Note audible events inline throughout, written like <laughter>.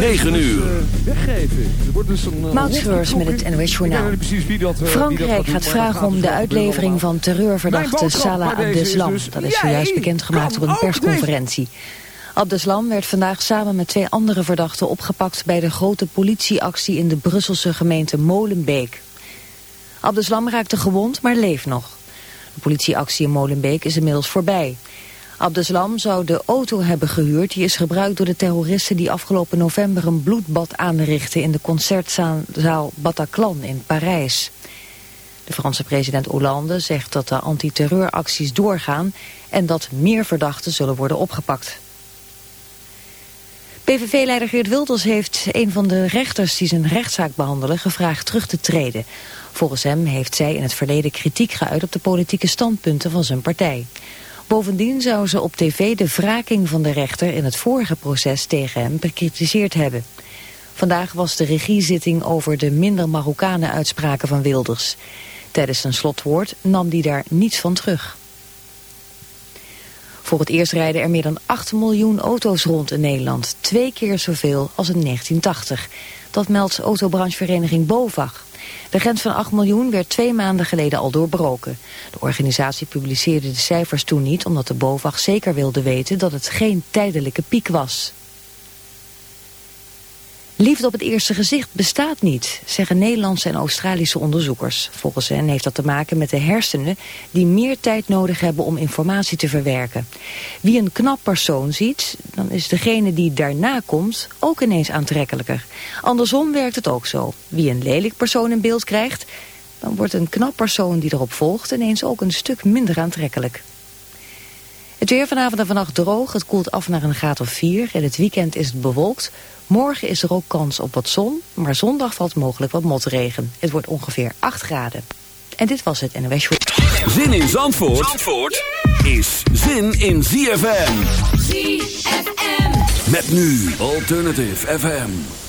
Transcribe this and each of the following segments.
9 uur. Weggeven. Er wordt dus een Moutschreurs met het NOS Journaal. Frankrijk gaat vragen om de uitlevering van terreurverdachte Salah Abdeslam. Dus Dat is zojuist bekendgemaakt op een persconferentie. Abdeslam werd vandaag samen met twee andere verdachten opgepakt bij de grote politieactie in de Brusselse gemeente Molenbeek. Abdeslam raakte gewond, maar leeft nog. De politieactie in Molenbeek is inmiddels voorbij. Abdeslam zou de auto hebben gehuurd die is gebruikt door de terroristen die afgelopen november een bloedbad aanrichtten in de concertzaal Bataclan in Parijs. De Franse president Hollande zegt dat de antiterreuracties doorgaan en dat meer verdachten zullen worden opgepakt. PVV-leider Geert Wilders heeft een van de rechters die zijn rechtszaak behandelen gevraagd terug te treden. Volgens hem heeft zij in het verleden kritiek geuit op de politieke standpunten van zijn partij. Bovendien zou ze op tv de wraking van de rechter in het vorige proces tegen hem bekritiseerd hebben. Vandaag was de regiezitting over de minder Marokkanen uitspraken van Wilders. Tijdens zijn slotwoord nam hij daar niets van terug. Voor het eerst rijden er meer dan 8 miljoen auto's rond in Nederland. Twee keer zoveel als in 1980. Dat meldt autobranchevereniging BOVAG. De grens van 8 miljoen werd twee maanden geleden al doorbroken. De organisatie publiceerde de cijfers toen niet... omdat de BOVAG zeker wilde weten dat het geen tijdelijke piek was. Liefde op het eerste gezicht bestaat niet, zeggen Nederlandse en Australische onderzoekers. Volgens hen heeft dat te maken met de hersenen die meer tijd nodig hebben om informatie te verwerken. Wie een knap persoon ziet, dan is degene die daarna komt ook ineens aantrekkelijker. Andersom werkt het ook zo. Wie een lelijk persoon in beeld krijgt, dan wordt een knap persoon die erop volgt ineens ook een stuk minder aantrekkelijk. Het weer vanavond en vannacht droog. Het koelt af naar een graad of 4. In het weekend is het bewolkt. Morgen is er ook kans op wat zon. Maar zondag valt mogelijk wat motregen. Het wordt ongeveer 8 graden. En dit was het NOS Show. Zin in Zandvoort, Zandvoort is zin in ZFM. ZFM. Met nu Alternative FM.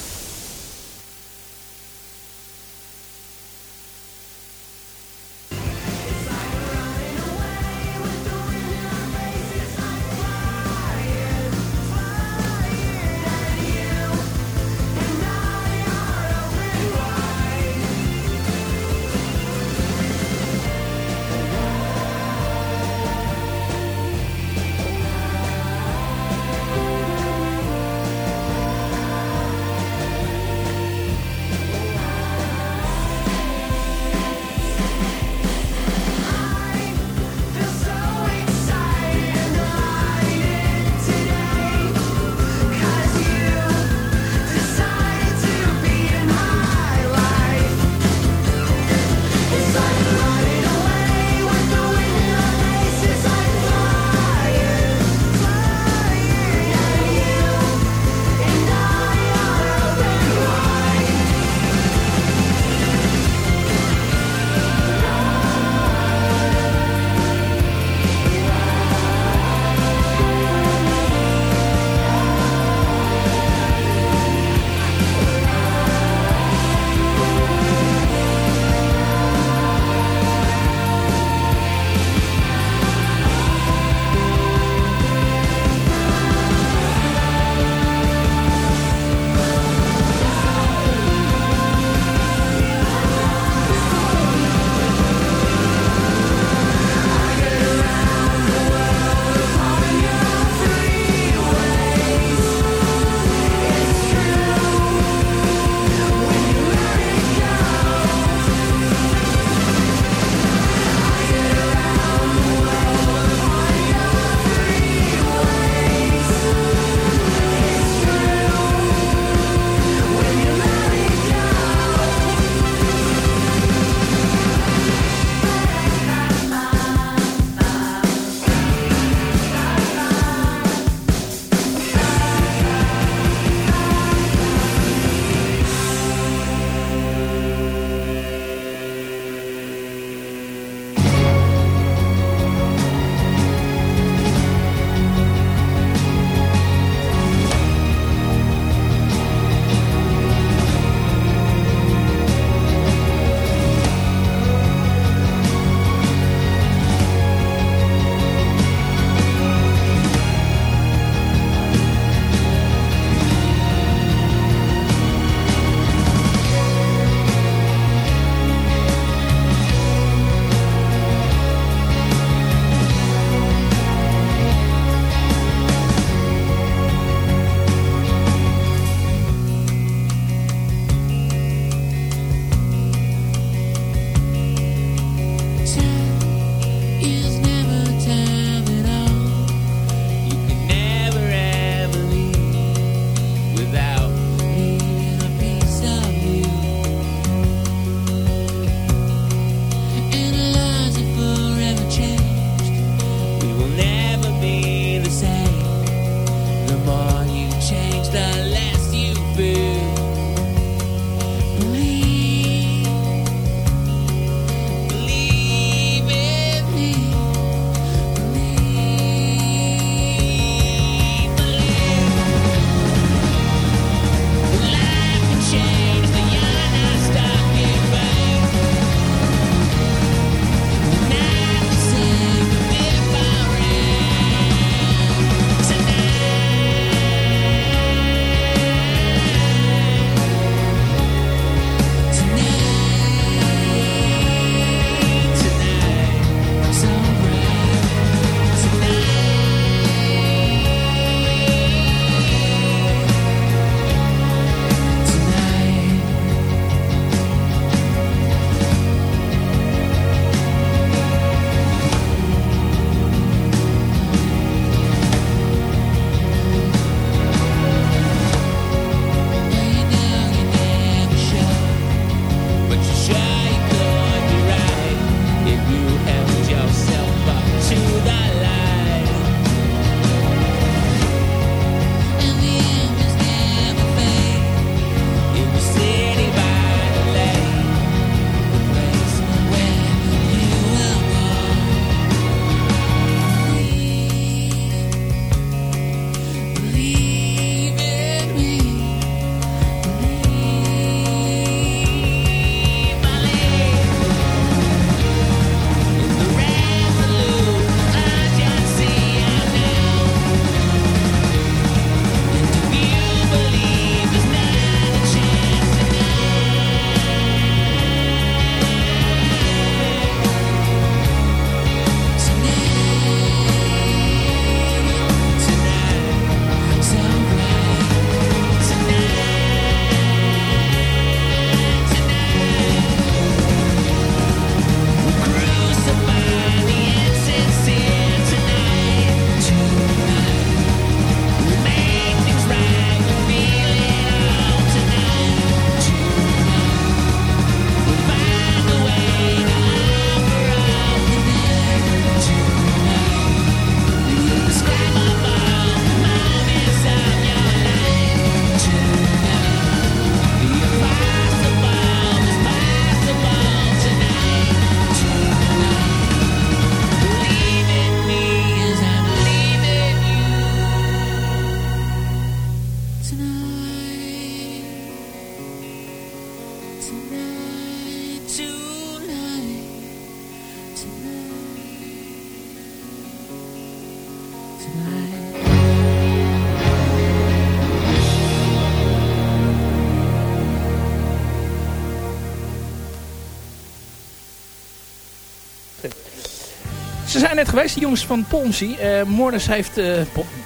Geweest, de jongens van Palmsy. Uh, Morris heeft... Uh,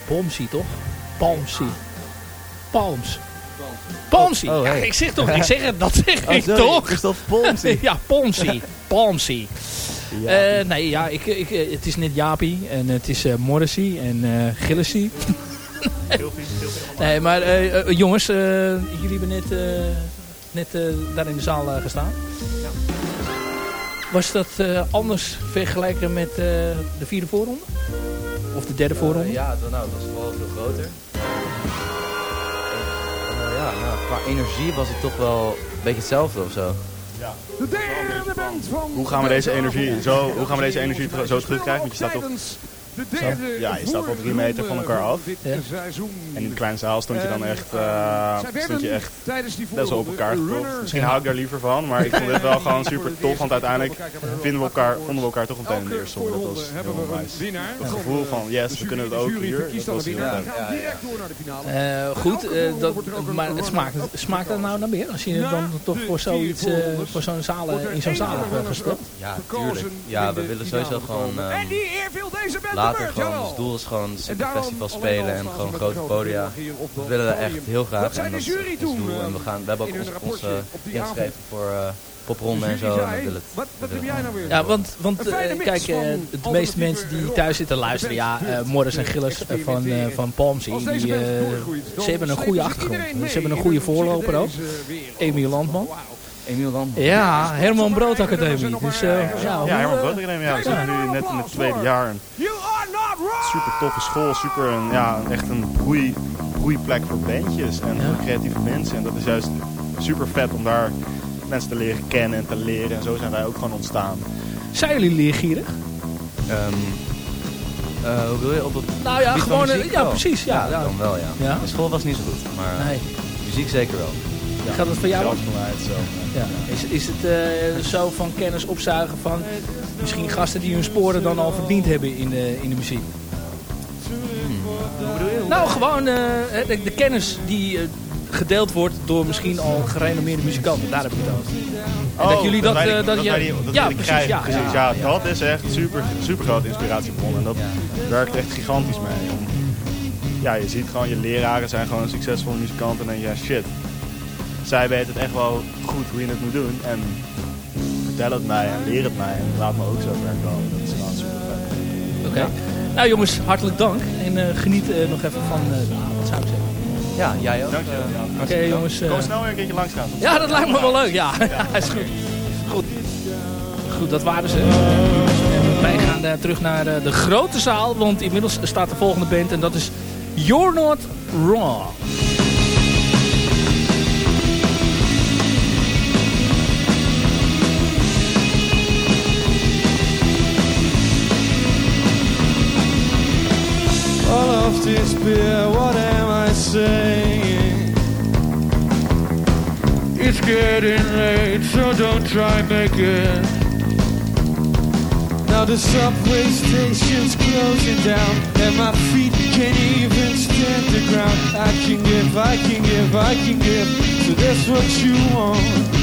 Palmsy, toch? Palmsy. Palms. Palmsy. Oh, hey. ja, ik zeg toch, ik zeg het, dat zeg <laughs> oh, ik toch? Is dat Palmsy? <laughs> ja, Palmsy. <laughs> Palmsy. Ja. Uh, nee, ja, ik, ik, het is net Jaapie en het is uh, Morrissey en uh, Gillissy. heel veel, Nee, maar jongens, jullie hebben net, net daar in de zaal gestaan. Was dat anders vergelijken met de vierde voorronde? Of de derde voorronde? ja, nou, dat was vooral veel groter. ja, nou, qua energie was het toch wel een beetje hetzelfde of zo. Ja. De derde band van... Hoe gaan we deze energie zo, hoe gaan we deze energie zo terugkrijgen? Want je staat toch ja, je staat wel drie meter van elkaar af. Ja. En in de kleine zaal stond je dan echt, uh, stond je echt best wel op elkaar. Misschien hou ik daar liever van, maar ik vond dit wel gewoon super tof. Want uiteindelijk vinden we elkaar, vonden we elkaar toch meteen in de eerste Dat was heel nice. Het gevoel van yes, we kunnen het ook hier. Dat was heel goed, uh, dat, maar het smaakt, smaakt dat nou naar meer? Als je dan toch voor zoiets, voor zo'n zaal, in zo'n zaal hebt gestopt? Ja, tuurlijk. Ja, we willen sowieso gewoon... En die eer viel deze later gewoon, ons doel is gewoon festival spelen en gewoon grote podia. Dat willen we echt heel graag. En dat is ons doel. En we, gaan, we hebben ook ons, ons uh, ingeschreven voor uh, popronde en zo. En we willen het, wat, heb jij nou weer? Ja, want, want uh, kijk, uh, de meeste mensen die thuis zitten luisteren, ja, uh, Morris en Gilles van, uh, van Palmsy, die, ze hebben een goede achtergrond. Ze hebben een goede voorloper ook. Emiel Landman. Emiel Landman. Ja, Herman Brood Academie. Dus, ja, ja, Herman Brood Academie. Ja, we zitten nu net in het tweede jaar. En super toffe school, super een, ja, echt een goede plek voor bandjes en voor creatieve mensen. En dat is juist super vet om daar mensen te leren kennen en te leren. En zo zijn wij ook gewoon ontstaan. Zijn jullie leergierig? Um, uh, hoe wil je? Op het nou ja, gewoon, ja, precies. Ja, ja, dan wel, ja. ja. De school was niet zo goed, maar nee. muziek zeker wel. Ja. Gaat het voor jou? Ja. Is, is het uh, zo van kennis opzuigen van misschien gasten die hun sporen dan al verdiend hebben in de, in de muziek? Nou, gewoon uh, de, de, kennis die uh, gedeeld wordt door misschien al gerenommeerde muzikanten. Daar heb ik het over. Oh, dat jullie dat... dat, dat, dat, je, dat ja, precies, ja, precies. Ja, ja, dat is echt super, super grote inspiratiebron. En dat werkt echt gigantisch mee. Ja, je ziet gewoon, je leraren zijn gewoon succesvolle muzikanten. En ja, shit. Zij weten het echt wel goed hoe je het moet doen. En vertel het mij en leer het mij. En laat me ook zo ver komen. Dat is gewoon super vet. Oké. Nou jongens, hartelijk dank. En uh, geniet uh, nog even van uh, de avond, zou ik zeggen. Ja, jij ook. Dankjewel. Oké okay, jongens. Kom snel weer een keertje langs gaan. Ja, dat lijkt me wel leuk. Ja, ja. <laughs> is goed. Goed. Goed, dat waren ze. Wij gaan terug naar de grote zaal. Want inmiddels staat de volgende band. En dat is You're Not Wrong. What am I saying? It's getting late, so don't try make it. Now the subway station's closing down, and my feet can't even stand the ground. I can give, I can give, I can give, so that's what you want.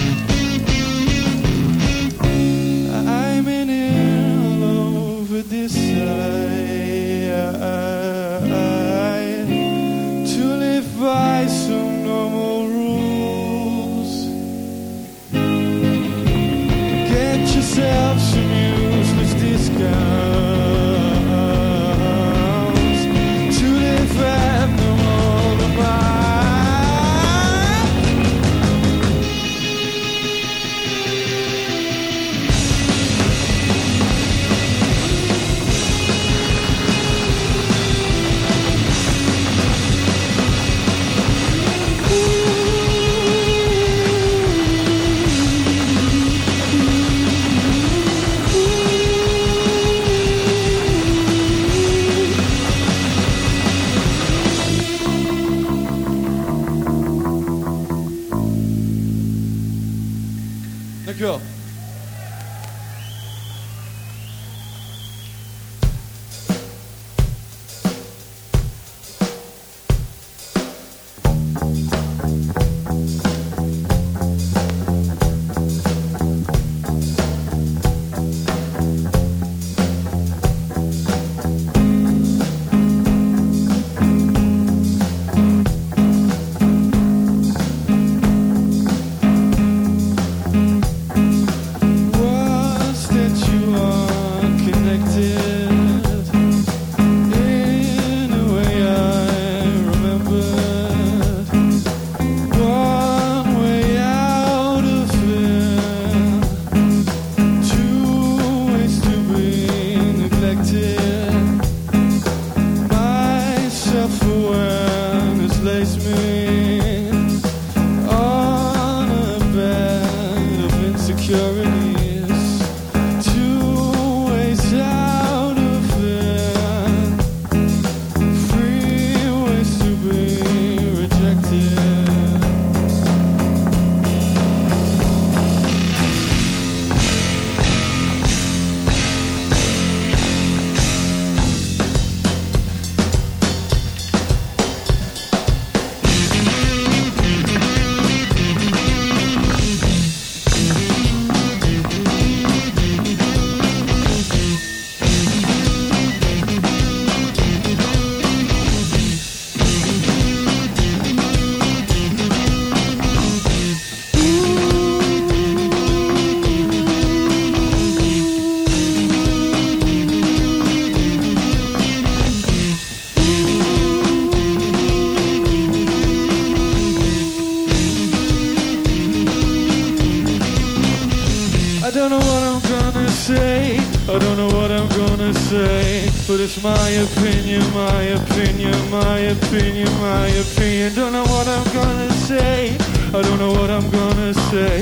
my opinion, my opinion, my opinion. Don't know what I'm gonna say. I don't know what I'm gonna say.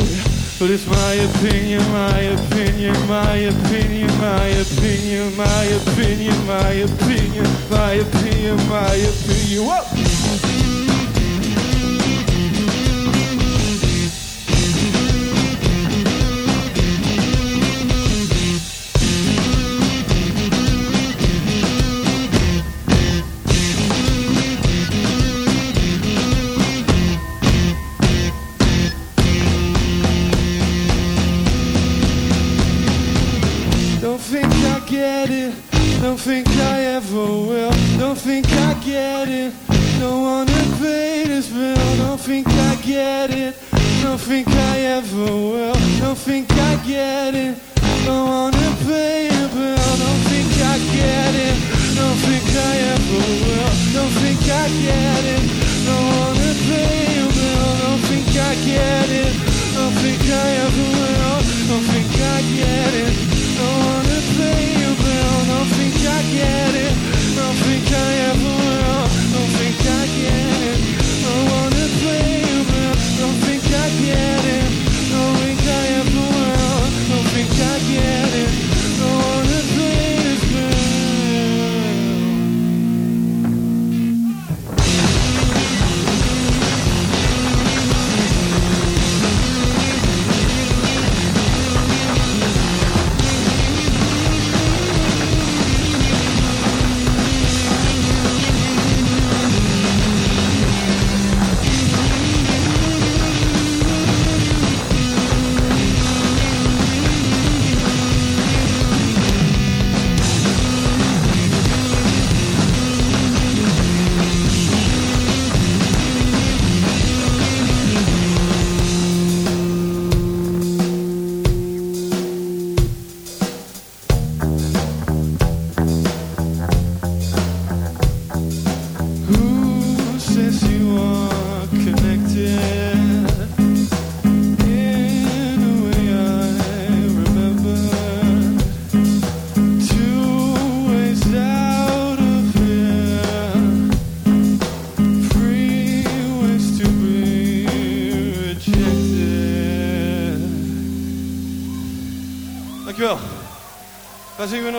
But it's my opinion, my opinion, my opinion, my opinion, my opinion, my opinion, my opinion, my opinion.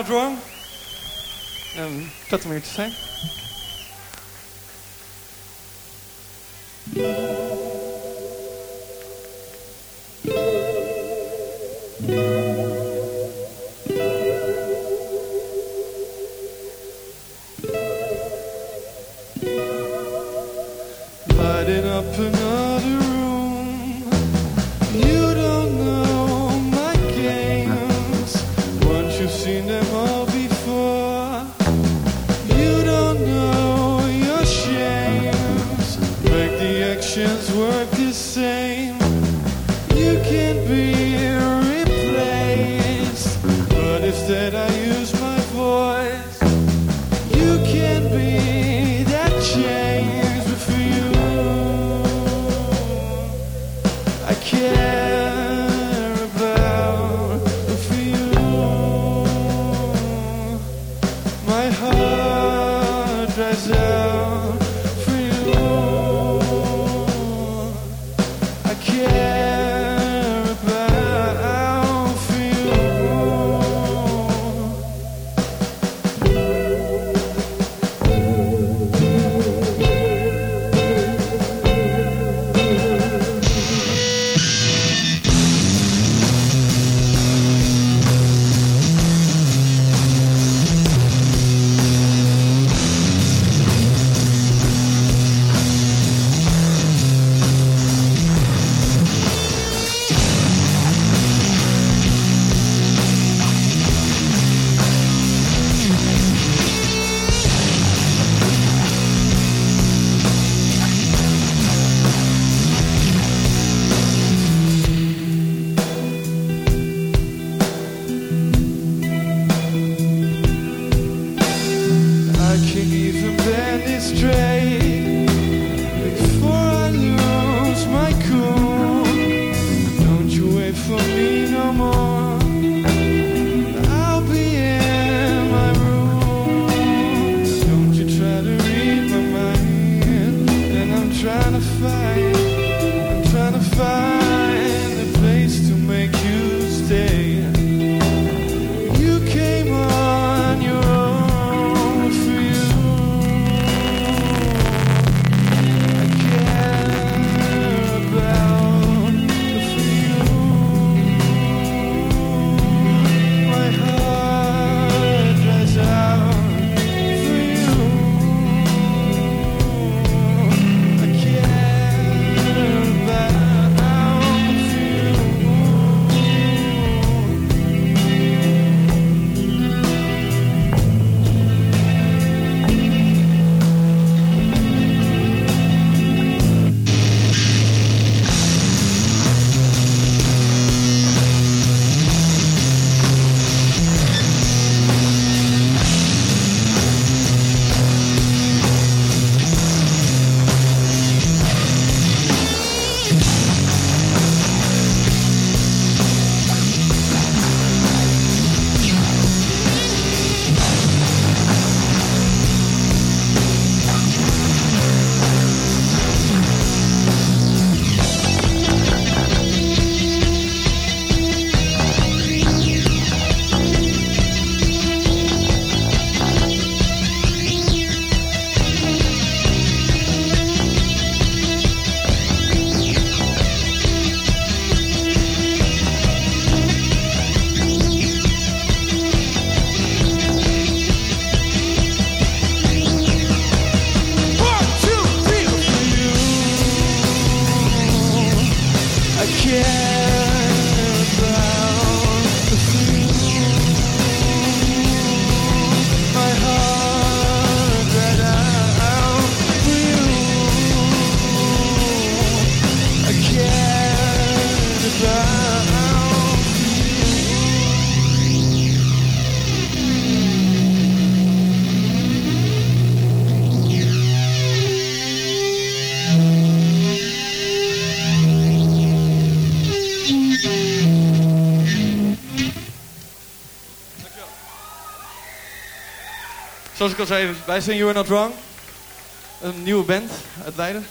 drum. Um, that's to say. care Zoals ik al zei, wij zijn You Are Not Wrong. Een nieuwe band uit Leiden.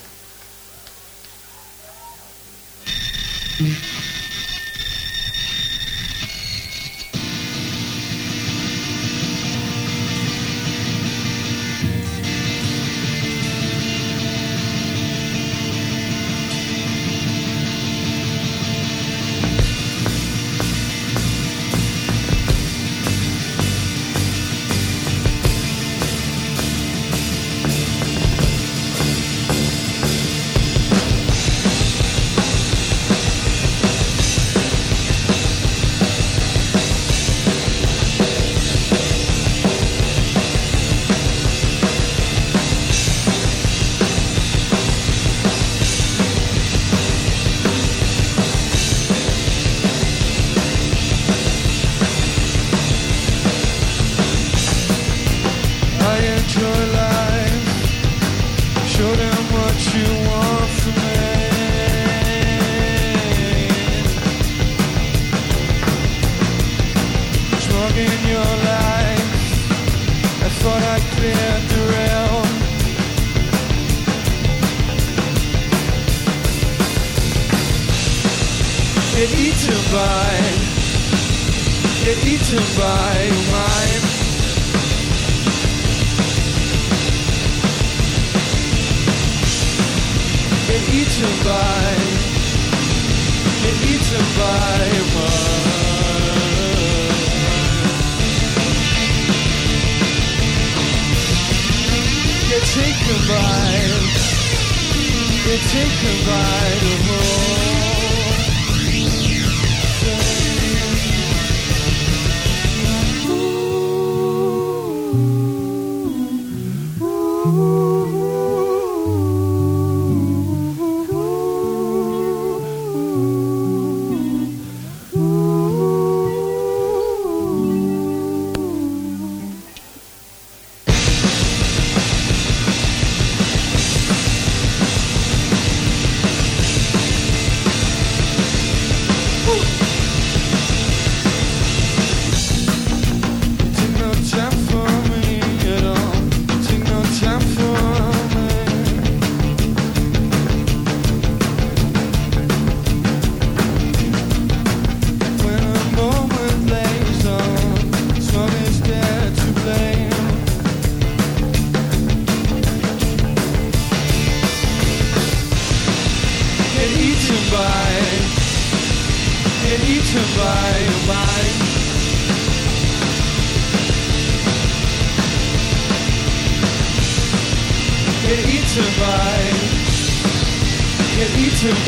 It eats him by, it eats him by mine. It eats him by, it eats him by mine. take a ride. Yeah, take a ride. home.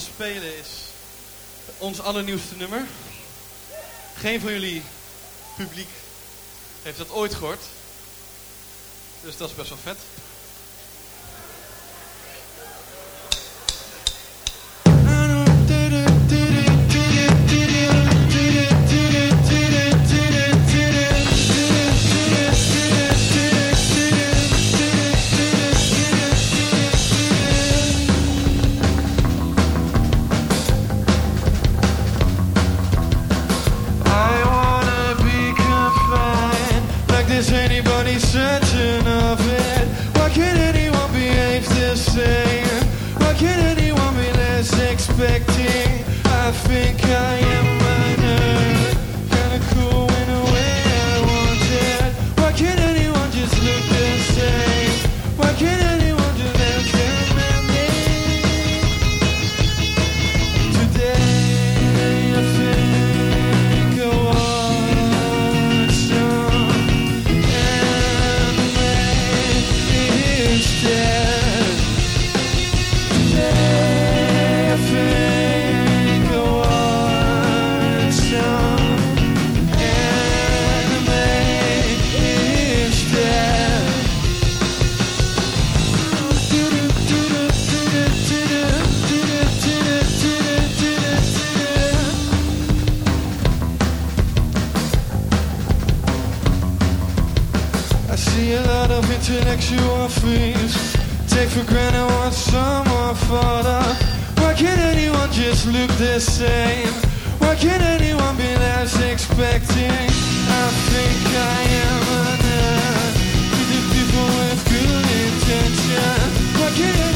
spelen is ons allernieuwste nummer. Geen van jullie publiek heeft dat ooit gehoord. Dus dat is best wel vet. could anyone be less expecting? I think I things. Take for granted what someone thought of. Why can't anyone just look the same? Why can't anyone be less expecting? I think I am enough. an the People with good intentions? Why can't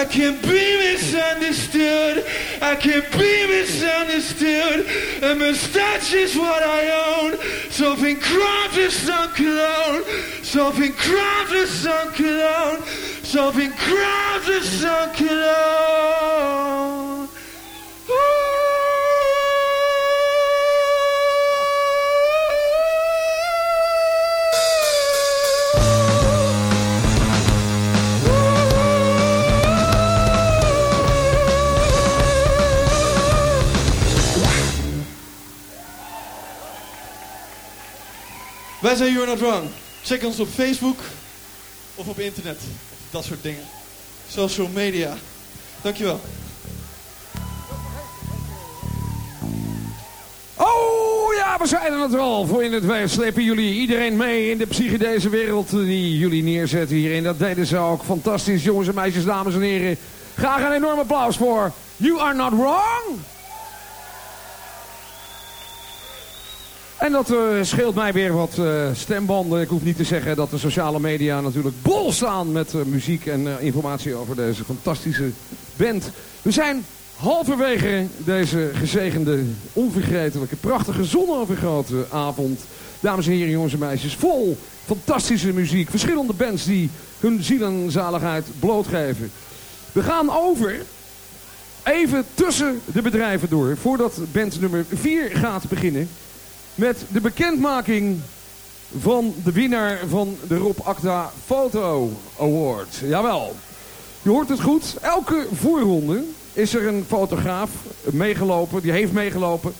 I can't be misunderstood. I can't be misunderstood. A mustache is what I own. Something crimes is some cologne. Something crimes is some cologne. Something crimes is some cologne. Wij zijn You're Not Wrong. Check ons op Facebook of op internet. Dat soort dingen. Social media. Dankjewel. Oh ja, we zijn er wel. Voor in het weet slepen jullie iedereen mee in de psychedelische wereld die jullie neerzetten hierin. Dat deden ze ook fantastisch, jongens en meisjes, dames en heren. Graag een enorm applaus voor You Are Not Wrong. En dat uh, scheelt mij weer wat uh, stembanden. Ik hoef niet te zeggen dat de sociale media natuurlijk bol staan met uh, muziek en informatie over deze fantastische band. We zijn halverwege deze gezegende, onvergetelijke, prachtige, zonovergrote avond. Dames en heren, jongens en meisjes, vol fantastische muziek. Verschillende bands die hun zielenzaligheid blootgeven. We gaan over, even tussen de bedrijven door, voordat band nummer 4 gaat beginnen met de bekendmaking van de winnaar van de Rob Acta Foto Award. Jawel, je hoort het goed. Elke voorronde is er een fotograaf meegelopen, die heeft meegelopen.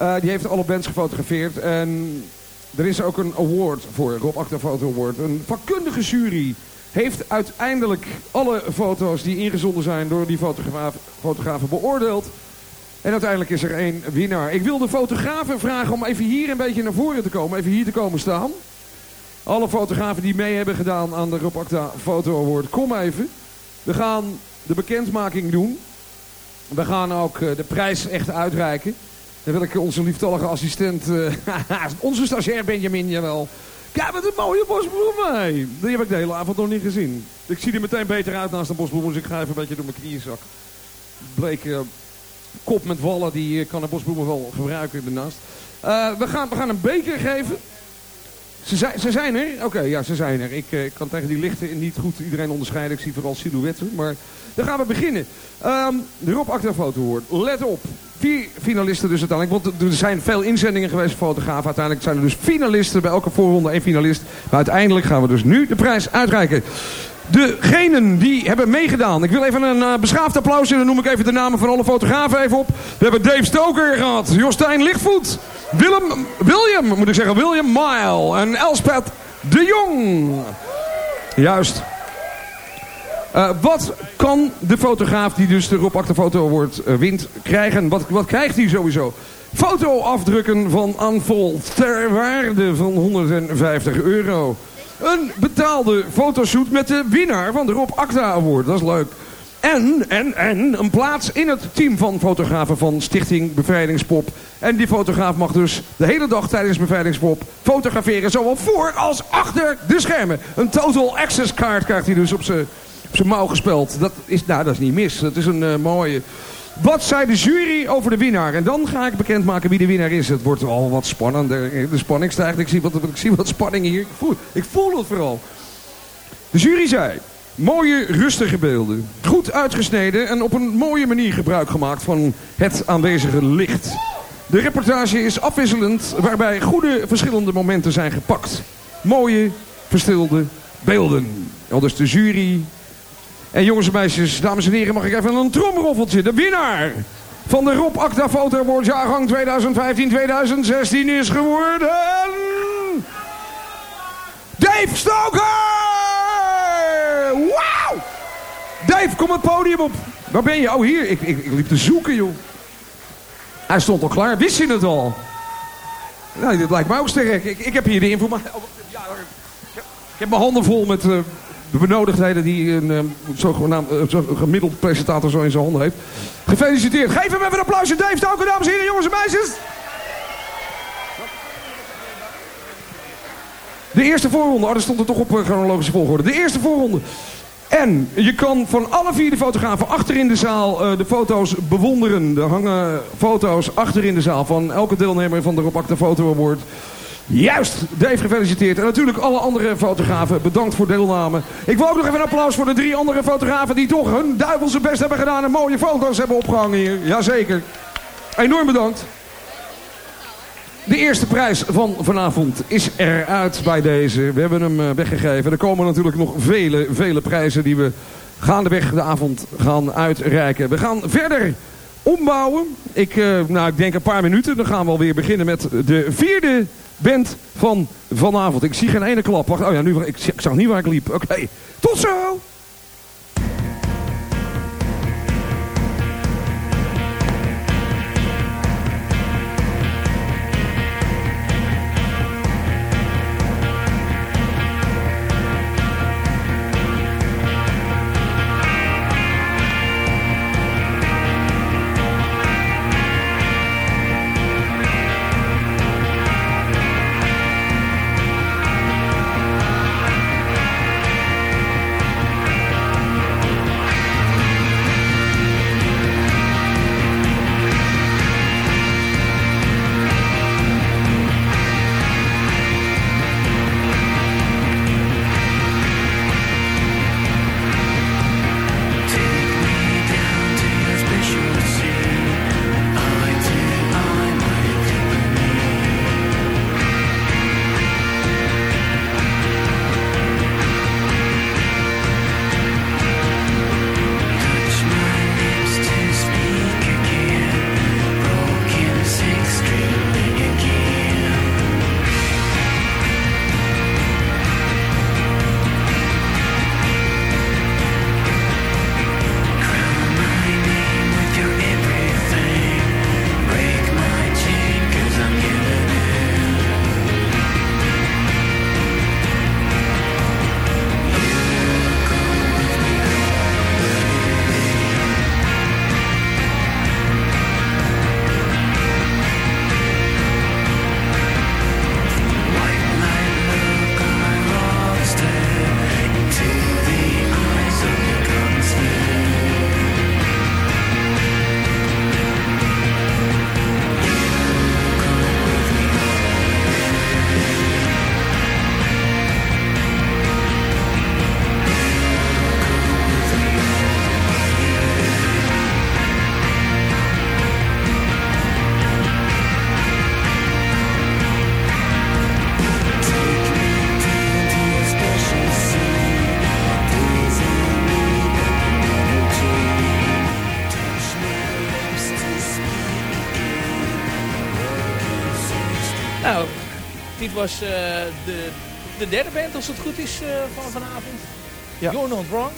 Uh, die heeft alle bands gefotografeerd. En er is ook een award voor, Rob Acta Foto Award. Een vakkundige jury heeft uiteindelijk alle foto's die ingezonden zijn door die fotograaf, fotografen beoordeeld. En uiteindelijk is er één winnaar. Ik wil de fotografen vragen om even hier een beetje naar voren te komen. Even hier te komen staan. Alle fotografen die mee hebben gedaan aan de Rob Acta Foto Award. Kom even. We gaan de bekendmaking doen. We gaan ook eh, de prijs echt uitreiken. Dan wil ik onze lieftallige assistent, uh, <laughs> onze stagiair Benjamin, jawel. Kijk wat een mooie bosbloem mee. Die heb ik de hele avond nog niet gezien. Ik zie er meteen beter uit naast een bosbloem, dus ik ga even een beetje door mijn knieën zakken. Bleek uh, kop met wallen, die kan de bosbloemen wel gebruiken daarnaast. Uh, we, gaan, we gaan een beker geven. Ze zijn, ze zijn er? Oké, ja, ze zijn er. Ik uh, kan tegen die lichten niet goed iedereen onderscheiden. Ik zie vooral silhouetten. Maar dan gaan we beginnen. Um, de Rob Acta Award. Let op. Vier finalisten dus uiteindelijk. Want er zijn veel inzendingen geweest van fotografen. Uiteindelijk zijn er dus finalisten. Bij elke voorronde één finalist. Maar uiteindelijk gaan we dus nu de prijs uitreiken. Degenen die hebben meegedaan. Ik wil even een uh, beschaafd applaus en dan noem ik even de namen van alle fotografen even op. We hebben Dave Stoker gehad, Jostijn Lichtvoet, Willem, William, moet ik zeggen, William Mile en Elspeth de Jong. Juist. Uh, wat kan de fotograaf die dus de Rob Acta Foto Award uh, wint krijgen? Wat, wat krijgt hij sowieso? Foto afdrukken van Anvol ter waarde van 150 euro. Een betaalde fotoshoot met de winnaar van de Rob Acta Award. Dat is leuk. En, en, en een plaats in het team van fotografen van Stichting Bevrijdingspop. En die fotograaf mag dus de hele dag tijdens Bevrijdingspop fotograferen. Zowel voor als achter de schermen. Een total access card krijgt hij dus op zijn mouw gespeld. Dat is, nou, dat is niet mis. Dat is een uh, mooie... Wat zei de jury over de winnaar? En dan ga ik bekendmaken wie de winnaar is. Het wordt al wat spannender. De spanning stijgt. Ik zie wat, ik zie wat spanning hier. Ik voel, het vooral. De jury zei... Mooie, rustige beelden. Goed uitgesneden en op een mooie manier gebruik gemaakt van het aanwezige licht. De reportage is afwisselend, waarbij goede verschillende momenten zijn gepakt. Mooie, verstilde beelden. Al dus de jury en jongens en meisjes, dames en heren, mag ik even een tromroffeltje. De winnaar van de Rob Acta Foto Award jaargang 2015-2016 is geworden... Dave Stoker! Wauw! Dave, kom het podium op. Waar ben je? Oh, hier. Ik, ik, ik liep te zoeken, joh. Hij stond al klaar. Wist je het al? Nou, dit lijkt mij ook sterk. Ik, ik heb hier de informatie... Oh, ja, ik heb mijn handen vol met... Uh, de benodigdheden die een uh, zo gemiddeld presentator zo in zijn handen heeft. Gefeliciteerd. Geef hem even een applausje, Dave Stoker, dames en heren, jongens en meisjes. De eerste voorronde. Oh, dat stond er toch op uh, chronologische volgorde. De eerste voorronde. En je kan van alle vier de fotografen achter in de zaal uh, de foto's bewonderen. Er hangen foto's achter in de zaal van elke deelnemer van de Rob Acta Foto Award. Juist, Dave gefeliciteerd. En natuurlijk alle andere fotografen, bedankt voor deelname. Ik wil ook nog even een applaus voor de drie andere fotografen... die toch hun duivelse best hebben gedaan en mooie foto's hebben opgehangen hier. Jazeker. Enorm bedankt. De eerste prijs van vanavond is eruit bij deze. We hebben hem weggegeven. Er komen natuurlijk nog vele, vele prijzen die we gaandeweg de avond gaan uitreiken. We gaan verder ombouwen. Ik, nou, ik denk een paar minuten. Dan gaan we alweer beginnen met de vierde band van vanavond. Ik zie geen ene klap. Wacht, oh ja, nu, ik, ik zag niet waar ik liep. Oké, tot zo! Was uh, de, de derde band, als het goed is, uh, van vanavond. Ja. You're Not Wrong.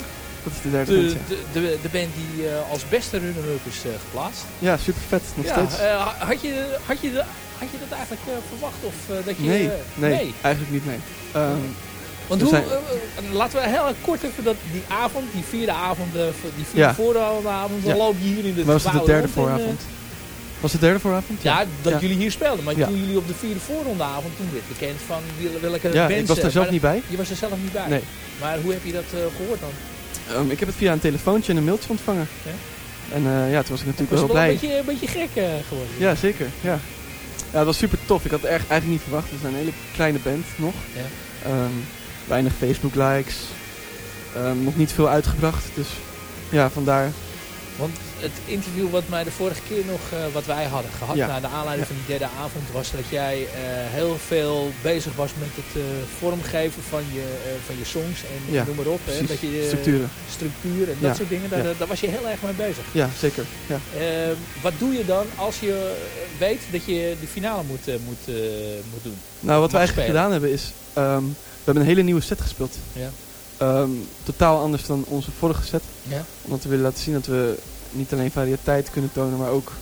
Dat is de derde de, band, ja. de, de, de, band die uh, als beste runner-up is geplaatst. Ja, super vet, nog ja, steeds. had, je, had, je had je dat eigenlijk verwacht? Of, dat je, nee, nee, nee, eigenlijk niet, nee. Um, want hoe, zijn... laten we heel kort even dat die avond, die vierde avond, die vierde ja. vooravond, dan loop je hier in de Was het de derde vooravond? Was het derde vooravond? Ja, dat ja. jullie hier speelden. Maar toen jullie op de vierde voorrondeavond, toen werd bekend van welke Ja, mensen, ik was er zelf maar, niet bij. Je was er zelf niet bij? Nee. Maar hoe heb je dat uh, gehoord dan? Um, ik heb het via een telefoontje en een mailtje ontvangen. Ja? En uh, ja, toen was ik natuurlijk was wel, blij. Het was wel een beetje, een beetje gek uh, geworden. Ja, zeker. Ja. ja, het was super tof. Ik had het echt eigenlijk niet verwacht. We zijn een hele kleine band nog. Ja. Um, weinig Facebook likes. Um, nog niet veel uitgebracht. Dus ja, vandaar want het interview wat mij de vorige keer nog, uh, wat wij hadden gehad, ja. na de aanleiding ja. van die derde avond, was dat jij uh, heel veel bezig was met het uh, vormgeven van je, van je songs en ja, noem maar op. Hè, dat je, structuren. structuur en dat soort dingen, daar, daar, was je heel erg mee bezig. Ja, zeker. Ja. wat doe je dan als je weet dat je de finale moet, moet, moet doen? Nou, wat we eigenlijk spelen. gedaan hebben is, um, we hebben een hele nieuwe set gespeeld. Um, totaal anders dan onze vorige set. Ja. Omdat we willen laten zien dat we niet alleen variëteit kunnen tonen, maar ook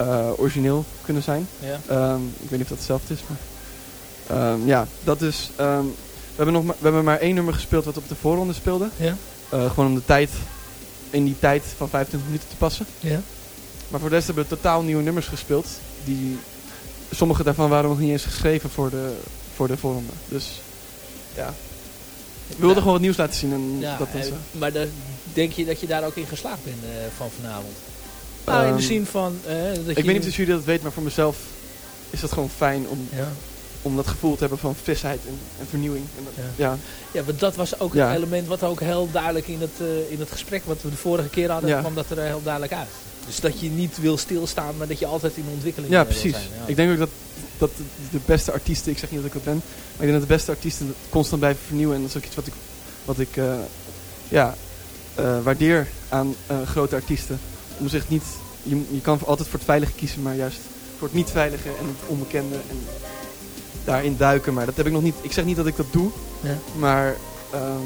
uh, origineel kunnen zijn. Ja. Um, ik weet niet of dat hetzelfde is, maar... Um, ja, dat is... we, hebben nog maar, we hebben maar één nummer gespeeld wat op de voorronde speelde. Ja. Uh, gewoon om de tijd, in die tijd van 25 minuten te passen. Ja. Maar voor de rest hebben we totaal nieuwe nummers gespeeld. Die, sommige daarvan waren nog niet eens geschreven voor de, voor de voorronde. Dus ja. We wilden gewoon wat nieuws laten zien. En dat is, maar de- denk je dat je daar ook in geslaagd bent eh, van vanavond? Nou, in de Ehm, zin van... eh, dat ik je, weet niet of jullie dat weten, maar voor mezelf is dat gewoon fijn om, om dat gevoel te hebben van visheid en, en vernieuwing. En dat- Ja. ja. Ja, want dat was ook Ja. een element wat ook heel duidelijk in het, eh, in het gesprek wat we de vorige keer hadden, Ja. kwam dat er heel duidelijk uit. Dus dat je niet wil stilstaan, maar dat je altijd in ontwikkeling Ja, wil precies. zijn. Ja. Ik denk ook dat, dat de- beste artiesten, ik zeg niet dat ik dat ben, maar ik denk dat de beste artiesten constant blijven vernieuwen. En dat is ook iets wat ik, wat ik eh, ja, eh, waardeer aan eh, grote artiesten. Om zich niet, je, je kan altijd voor het veilige kiezen, maar juist voor het niet veilige en het onbekende. En daarin duiken. Maar dat heb ik nog niet. Ik zeg niet dat ik dat doe, Ja. maar ehm,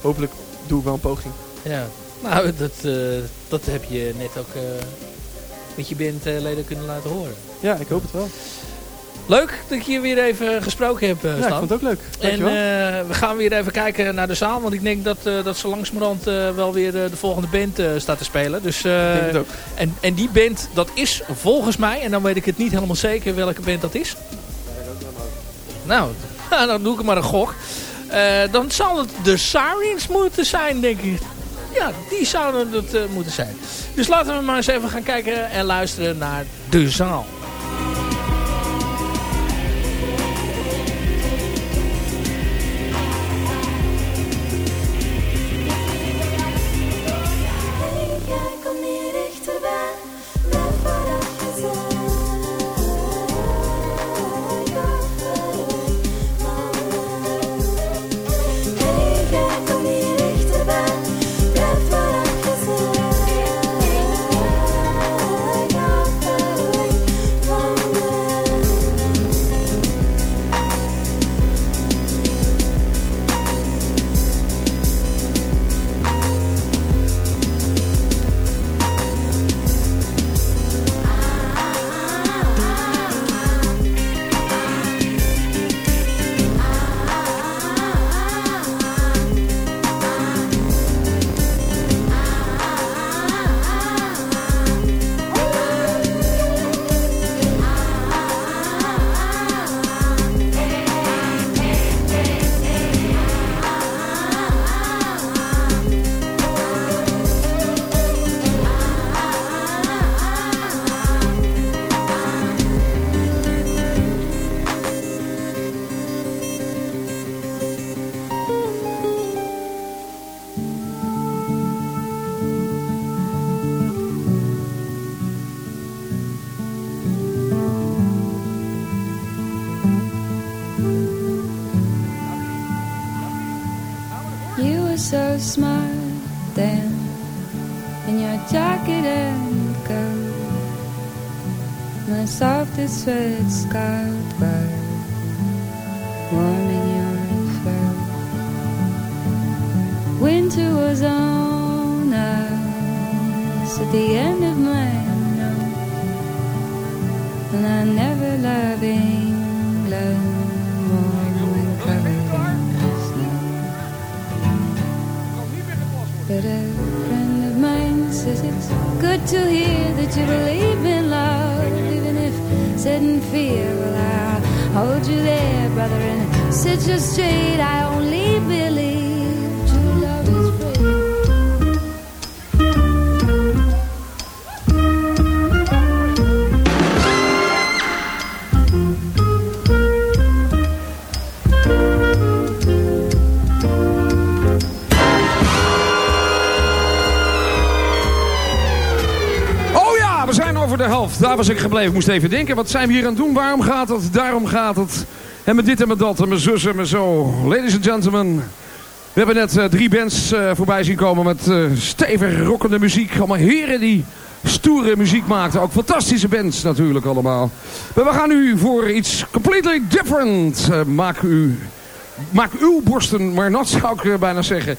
hopelijk doe ik wel een poging. Ja. Nou, dat, dat heb je net ook met je bandleden kunnen laten horen. Ja, ik hoop het wel. Leuk dat ik je weer even gesproken heb, eh, Ja, ik Stan. vond het ook leuk. En eh, we gaan weer even kijken naar de zaal. Want ik denk dat, eh, dat zo langzamerhand eh, wel weer de volgende band staat te spelen. Dus, ik denk het ook. En, en die band, dat is volgens mij, en dan weet ik het niet helemaal zeker welke band dat is. Nou, <laughs> dan doe ik maar een gok. Dan zal het de Sirens moeten zijn, denk ik. Ja, die zouden het moeten zijn. Dus laten we maar eens even gaan kijken en luisteren naar de zaal. In fear. Well, I'll hold you there, brother, and set you straight. I only believe Daar was ik gebleven. Moest even denken, wat zijn we hier aan het doen? Waarom gaat het? Daarom gaat het. En met dit en met dat en met zus en met zo. Ladies and gentlemen. We hebben net eh, drie bands eh, voorbij zien komen met eh stevig rockende muziek. Allemaal heren die stoere muziek maakten. Ook fantastische bands natuurlijk allemaal. Maar we gaan nu voor iets completely different. Maak, u, maak uw borsten maar nat zou ik bijna zeggen.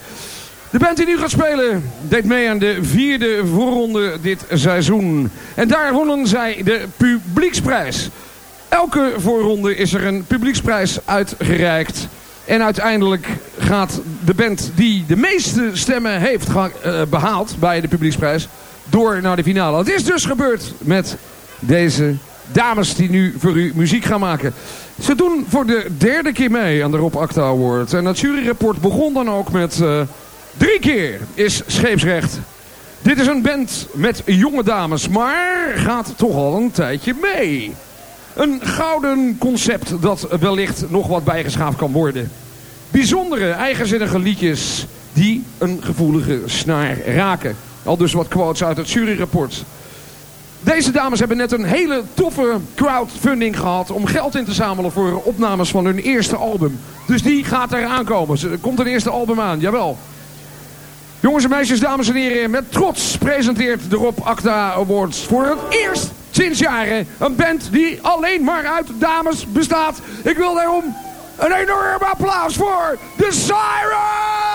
De band die nu gaat spelen deed mee aan de vierde voorronde dit seizoen. En daar wonnen zij de publieksprijs. Elke voorronde is er een publieksprijs uitgereikt. En uiteindelijk gaat de band die de meeste stemmen heeft eh, behaald bij de publieksprijs door naar de finale. Het is dus gebeurd met deze dames die nu voor u muziek gaan maken. Ze doen voor de derde keer mee aan de Rob Acta Award. En het juryrapport begon dan ook met... Uh, drie keer is scheepsrecht. Dit is een band met jonge dames, maar gaat toch al een tijdje mee. Een gouden concept dat wellicht nog wat bijgeschaafd kan worden. Bijzondere, eigenzinnige liedjes die een gevoelige snaar raken. Al dus wat quotes uit het juryrapport. Deze dames hebben net een hele toffe crowdfunding gehad om geld in te zamelen voor opnames van hun eerste album. Dus die gaat er aankomen. Er komt een eerste album aan, jawel. Jongens en meisjes, dames en heren, met trots presenteert de Rob Acta Awards voor het eerst sinds jaren een band die alleen maar uit dames bestaat. Ik wil daarom een enorm applaus voor de Sirens!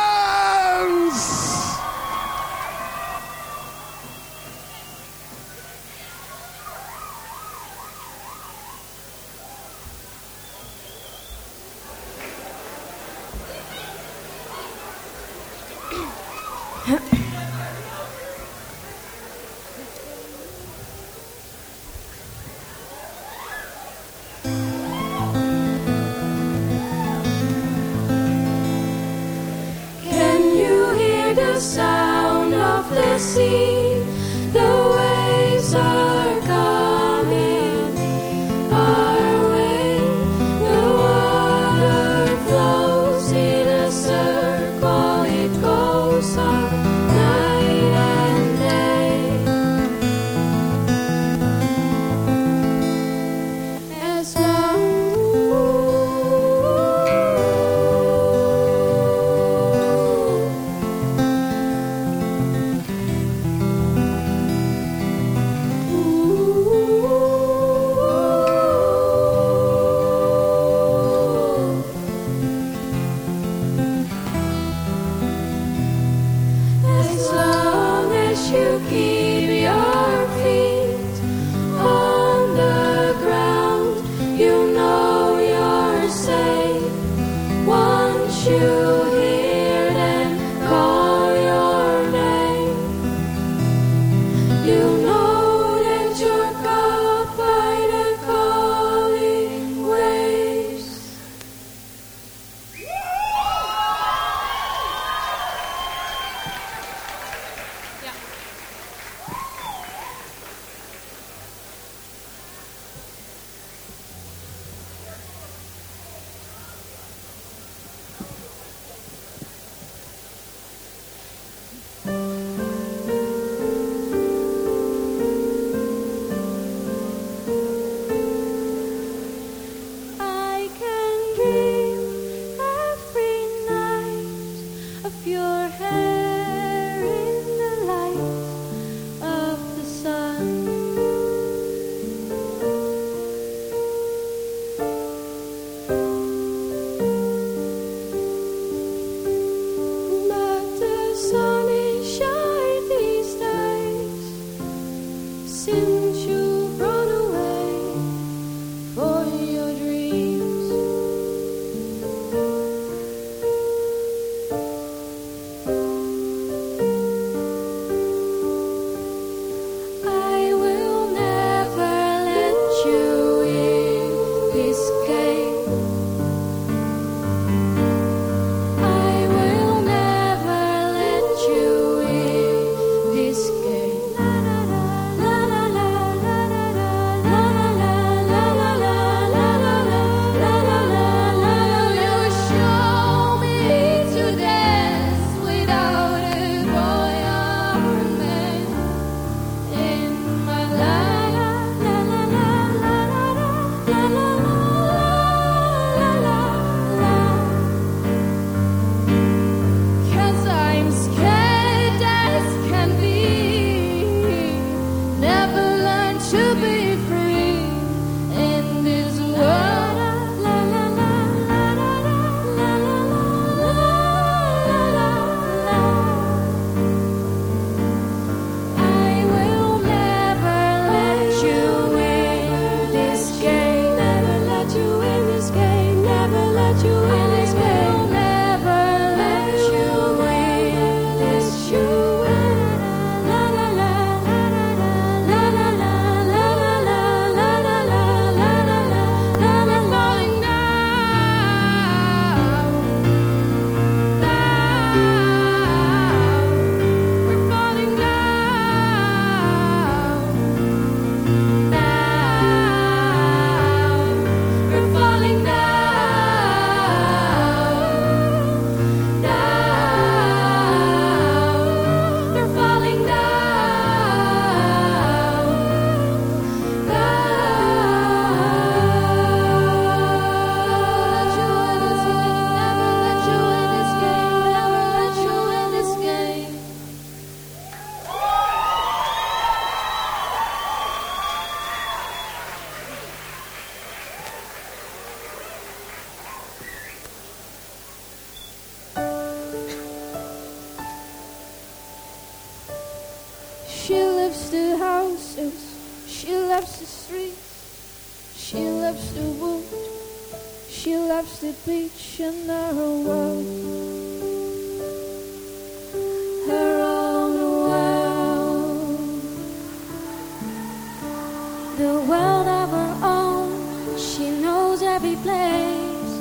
place.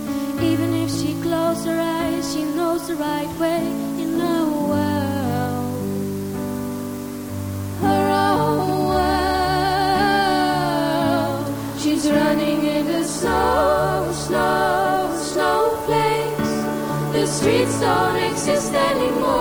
Even if she closes her eyes, she knows the right way in her world. Her own world. She's running in the snow, snow, snowflakes. The streets don't exist anymore.